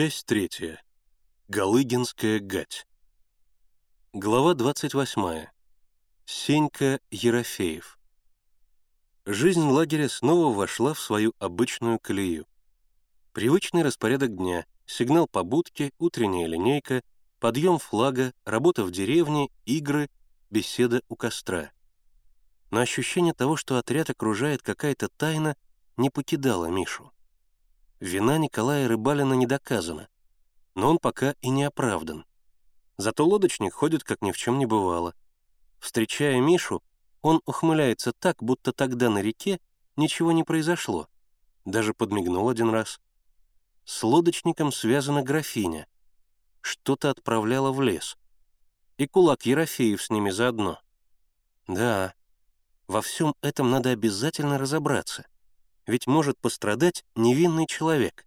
Часть третья. Галыгинская гать. Глава 28. Сенька Ерофеев. Жизнь лагеря снова вошла в свою обычную колею. Привычный распорядок дня, сигнал побудки, утренняя линейка, подъем флага, работа в деревне, игры, беседа у костра. Но ощущение того, что отряд окружает какая-то тайна, не покидало Мишу. Вина Николая Рыбалина не доказана, но он пока и не оправдан. Зато лодочник ходит, как ни в чем не бывало. Встречая Мишу, он ухмыляется так, будто тогда на реке ничего не произошло. Даже подмигнул один раз. С лодочником связана графиня. Что-то отправляла в лес. И кулак Ерофеев с ними заодно. Да, во всем этом надо обязательно разобраться — ведь может пострадать невинный человек.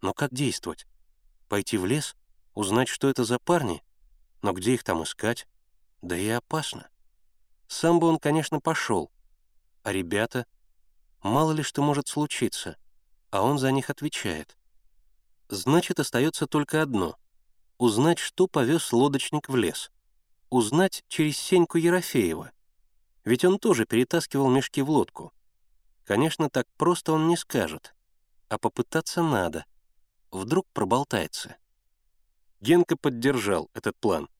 Но как действовать? Пойти в лес, узнать, что это за парни? Но где их там искать? Да и опасно. Сам бы он, конечно, пошел. А ребята? Мало ли что может случиться. А он за них отвечает. Значит, остается только одно — узнать, что повез лодочник в лес. Узнать через Сеньку Ерофеева. Ведь он тоже перетаскивал мешки в лодку. Конечно, так просто он не скажет, а попытаться надо. Вдруг проболтается. Генка поддержал этот план.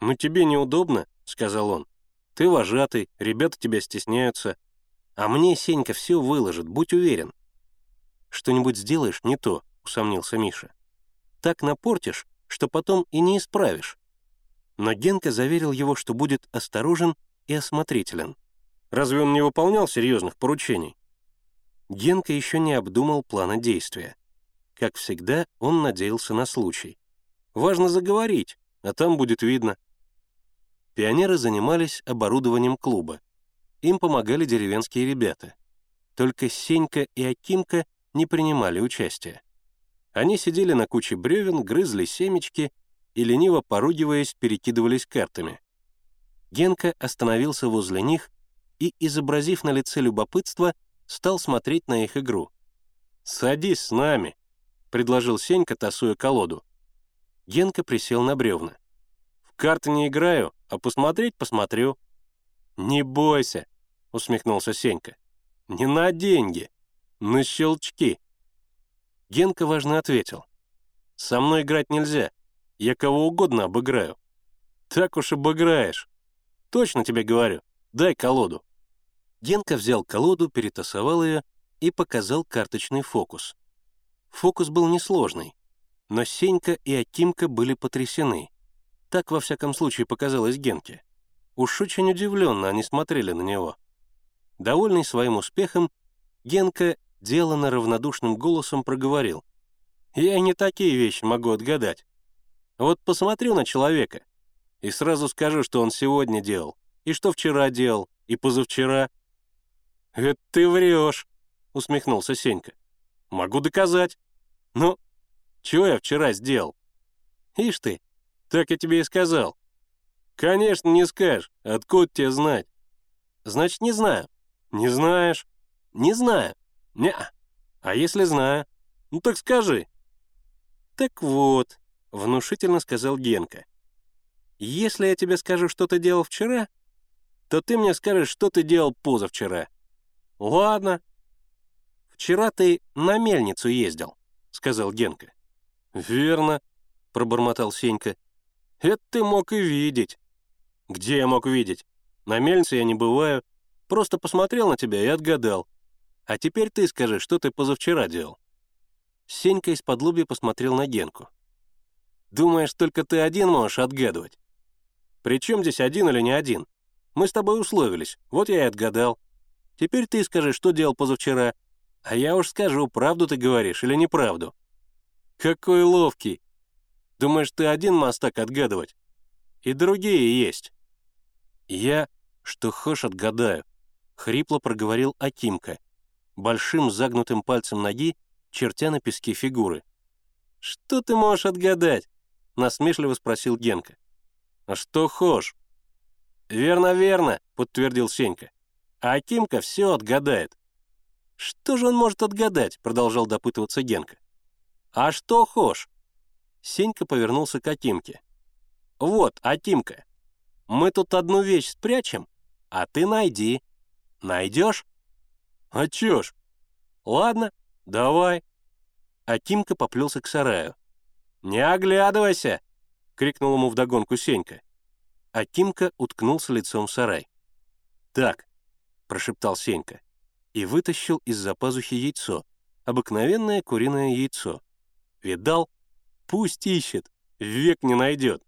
«Ну тебе неудобно», — сказал он. «Ты вожатый, ребята тебя стесняются. А мне Сенька все выложит, будь уверен». «Что-нибудь сделаешь не то», — усомнился Миша. «Так напортишь, что потом и не исправишь». Но Генка заверил его, что будет осторожен и осмотрителен. Разве он не выполнял серьезных поручений? Генка еще не обдумал плана действия. Как всегда, он надеялся на случай. Важно заговорить, а там будет видно. Пионеры занимались оборудованием клуба. Им помогали деревенские ребята. Только Сенька и Акимка не принимали участия. Они сидели на куче бревен, грызли семечки и, лениво поругиваясь, перекидывались картами. Генка остановился возле них и, изобразив на лице любопытство, стал смотреть на их игру. «Садись с нами», — предложил Сенька, тасуя колоду. Генка присел на бревна. «В карты не играю, а посмотреть посмотрю». «Не бойся», — усмехнулся Сенька. «Не на деньги, на щелчки». Генка важно ответил. «Со мной играть нельзя, я кого угодно обыграю». «Так уж обыграешь. Точно тебе говорю, дай колоду». Генка взял колоду, перетасовал ее и показал карточный фокус. Фокус был несложный, но Сенька и Акимка были потрясены. Так, во всяком случае, показалось Генке. Уж очень удивленно они смотрели на него. Довольный своим успехом, Генка деланно равнодушным голосом проговорил. «Я не такие вещи могу отгадать. Вот посмотрю на человека и сразу скажу, что он сегодня делал, и что вчера делал, и позавчера, «Это ты врешь», — усмехнулся Сенька. «Могу доказать. Ну, чего я вчера сделал?» «Ишь ты, так я тебе и сказал». «Конечно, не скажешь. Откуда тебе знать?» «Значит, не знаю». «Не знаешь?» «Не знаю». не -а. «А если знаю?» «Ну так скажи». «Так вот», — внушительно сказал Генка. «Если я тебе скажу, что ты делал вчера, то ты мне скажешь, что ты делал позавчера. «Ладно». «Вчера ты на мельницу ездил», — сказал Генка. «Верно», — пробормотал Сенька. «Это ты мог и видеть». «Где я мог видеть? На мельнице я не бываю. Просто посмотрел на тебя и отгадал. А теперь ты скажи, что ты позавчера делал». Сенька из-под посмотрел на Генку. «Думаешь, только ты один можешь отгадывать? Причем здесь один или не один? Мы с тобой условились, вот я и отгадал. Теперь ты скажи, что делал позавчера. А я уж скажу, правду ты говоришь или неправду. Какой ловкий. Думаешь, ты один мастак отгадывать? И другие есть. Я, что хошь отгадаю, хрипло проговорил Акимка, большим загнутым пальцем ноги, чертя на песке фигуры. «Что ты можешь отгадать?» — насмешливо спросил Генка. «А что хошь?» «Верно, верно», — подтвердил Сенька. А Акимка все отгадает. «Что же он может отгадать?» — продолжал допытываться Генка. «А что хошь?» Сенька повернулся к Атимке. «Вот, Атимка, мы тут одну вещь спрячем, а ты найди. Найдешь?» «А чё ж?» «Ладно, давай». Атимка поплелся к сараю. «Не оглядывайся!» — крикнул ему вдогонку Сенька. Атимка уткнулся лицом в сарай. «Так», — прошептал Сенька, и вытащил из-за пазухи яйцо, обыкновенное куриное яйцо. «Видал? Пусть ищет, век не найдет».